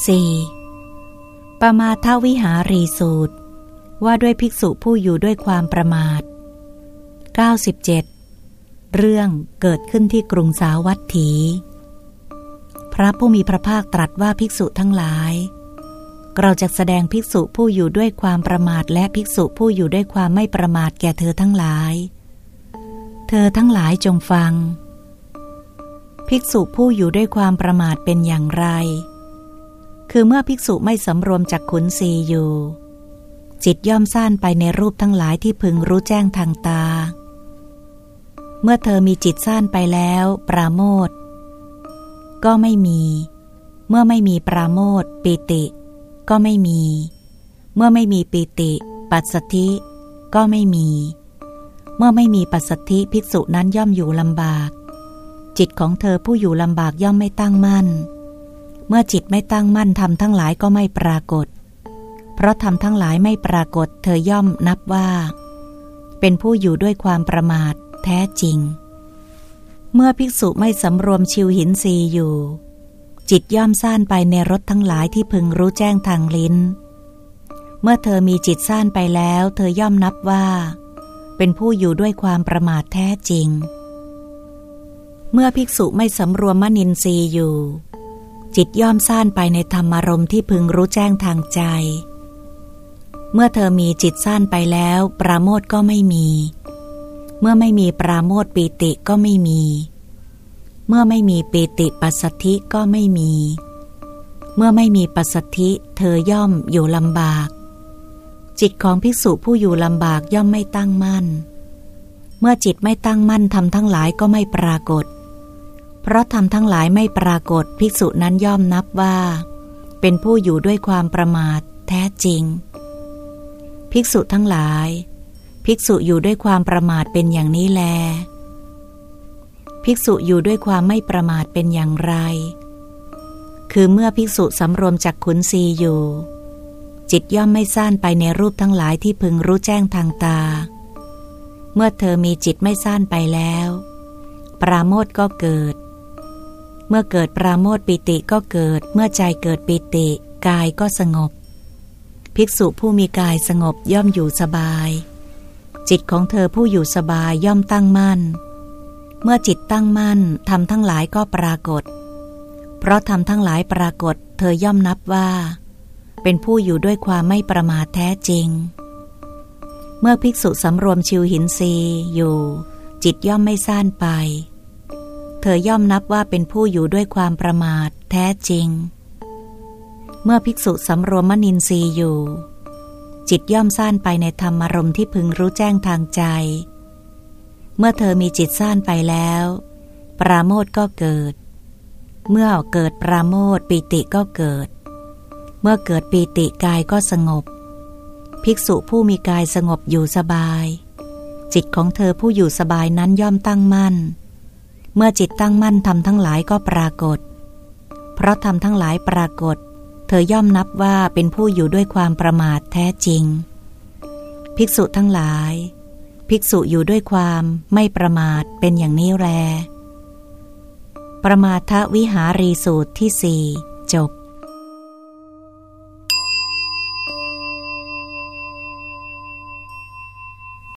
4. ปมาทวิหารีสูตร ว่าด้วยภิกษุผู้อยู่ด้วยความประมาท 97. เรื่องเกิดขึ้นที่กรุงสาวัตถี พระผู้มีพระภาคตรัสว่าภิกษุทั้งหลาย เราจะแสดงภิกษุผู้อยู่ด้วยความประมาทและภิกษุผู้อยู่ด้วยความไม่ประมาทแก่เธอทั้งหลาย เธอทั้งหลายจงฟัง ภิกษุผู้อยู่ด้วยความประมาทเป็นอย่างไร คือเมื่อภิกษุไม่สำรวมจากขุนศีอยู่ จิตย่อมซ่านไปในรูปทั้งหลายที่พึงรู้แจ้งทางตา เมื่อเธอมีจิตซ่านไปแล้ว ปราโมทก็ไม่มี เมื่อไม่มีปราโมทปิติ ก็ไม่มี เมื่อไม่มีปิติ ปัสสธิก็ไม่มี เมื่อไม่มีปัสสธิภิกษุนั้นย่อมอยู่ลำบาก จิตของเธอผู้อยู่ลำบากย่อมไม่ตั้งมั่น มื่อจิตไม่ตั้งมั่นทำทั้งหลายก็ไม่ปรากฏ เพราะทำทั้งหลายไม่ปรากฏ เธอย่อมนับว่า เป็นผู้อยู่ด้วยความประมาทแท้จริง เมื่อภิกษุไม่สำรวมชิวหินซีอยู่ จิตย่อมซ่านไปในรถทั้งหลายที่พึงรู้แจ้งทางลิ้น เมื่อเธอมีจิตซ่านไปแล้ว เธอย่อมนับว่า เป็นผู้อยู่ด้วยความประมาทแท้จริง เมื่อภิกษุไม่สำรวมมนินทรีย์อยู่ จิตย่อมซ่านไปในธรรมารมที่พึงรู้แจ้งทางใจ เมื่อเธอมีจิตซ่านไปแล้ว ปราโมทก็ไม่มี เมื่อไม่มีปราโมทปีติก็ไม่มี เมื่อไม่มีปีติปัสสธิก็ไม่มี เมื่อไม่มีปัสสธิเธอย่อมอยู่ลำบาก จิตของภิกษุผู้อยู่ลำบากย่อมไม่ตั้งมั่น เมื่อจิตไม่ตั้งมั่นทำทั้งหลายก็ไม่ปรากฏเพราะทำทั้งหลายไม่ปรากฏภิกษุนั้นย่อมนับว่า เป็นผู้อยู่ด้วยความประมาทแท้จริง ภิกษุทั้งหลาย ภิกษุอยู่ด้วยความประมาทเป็นอย่างนี้แล ภิกษุอยู่ด้วยความไม่ประมาทเป็นอย่างไร คือเมื่อภิกษุสำรวมจากขุนศีอยู่ จิตย่อมไม่ซ่านไปในรูปทั้งหลายที่พึงรู้แจ้งทางตา เมื่อเธอมีจิตไม่ซ่านไปแล้ว ปราโมทก็เกิด มื่อเกิดปราโมทปิติก็เกิด เมื่อใจเกิดปิติ กายก็สงบ ภิกษุผู้มีกายสงบย่อมอยู่สบาย จิตของเธอผู้อยู่สบายย่อมตั้งมั่น เมื่อจิตตั้งมั่นทำทั้งหลายก็ปรากฏ เพราะทำทั้งหลายปรากฏ เธอย่อมนับว่า เป็นผู้อยู่ด้วยความไม่ประมาทแท้จริง เมื่อภิกษุสำรวมชิวหินซีอยู่ จิตย่อมไม่ซ่านไป เธอย่อมนับว่าเป็นผู้อยู่ด้วยความประมาทแท้จริง เมื่อภิกษุสำรวมมนินทรีย์อยู่ จิตย่อมซ่านไปในธรรมารมที่พึงรู้แจ้งทางใจ เมื่อเธอมีจิตซ่านไปแล้ว ปราโมทก็เกิด เมื่อเกิดปราโมทปิติก็เกิด เมื่อเกิดปีติกายก็สงบ ภิกษุผู้มีกายสงบอยู่สบาย จิตของเธอผู้อยู่สบายนั้นย่อมตั้งมั่น เมื่อจิตตั้งมั่นทำทั้งหลายก็ปรากฏ เพราะทำทั้งหลายปรากฏ เธอย่อมนับว่าเป็นผู้อยู่ด้วยความประมาทแท้จริง ภิกษุทั้งหลาย ภิกษุอยู่ด้วยความไม่ประมาทเป็นอย่างนี้แรประมาทวิหารีสูตรที่สี่จบ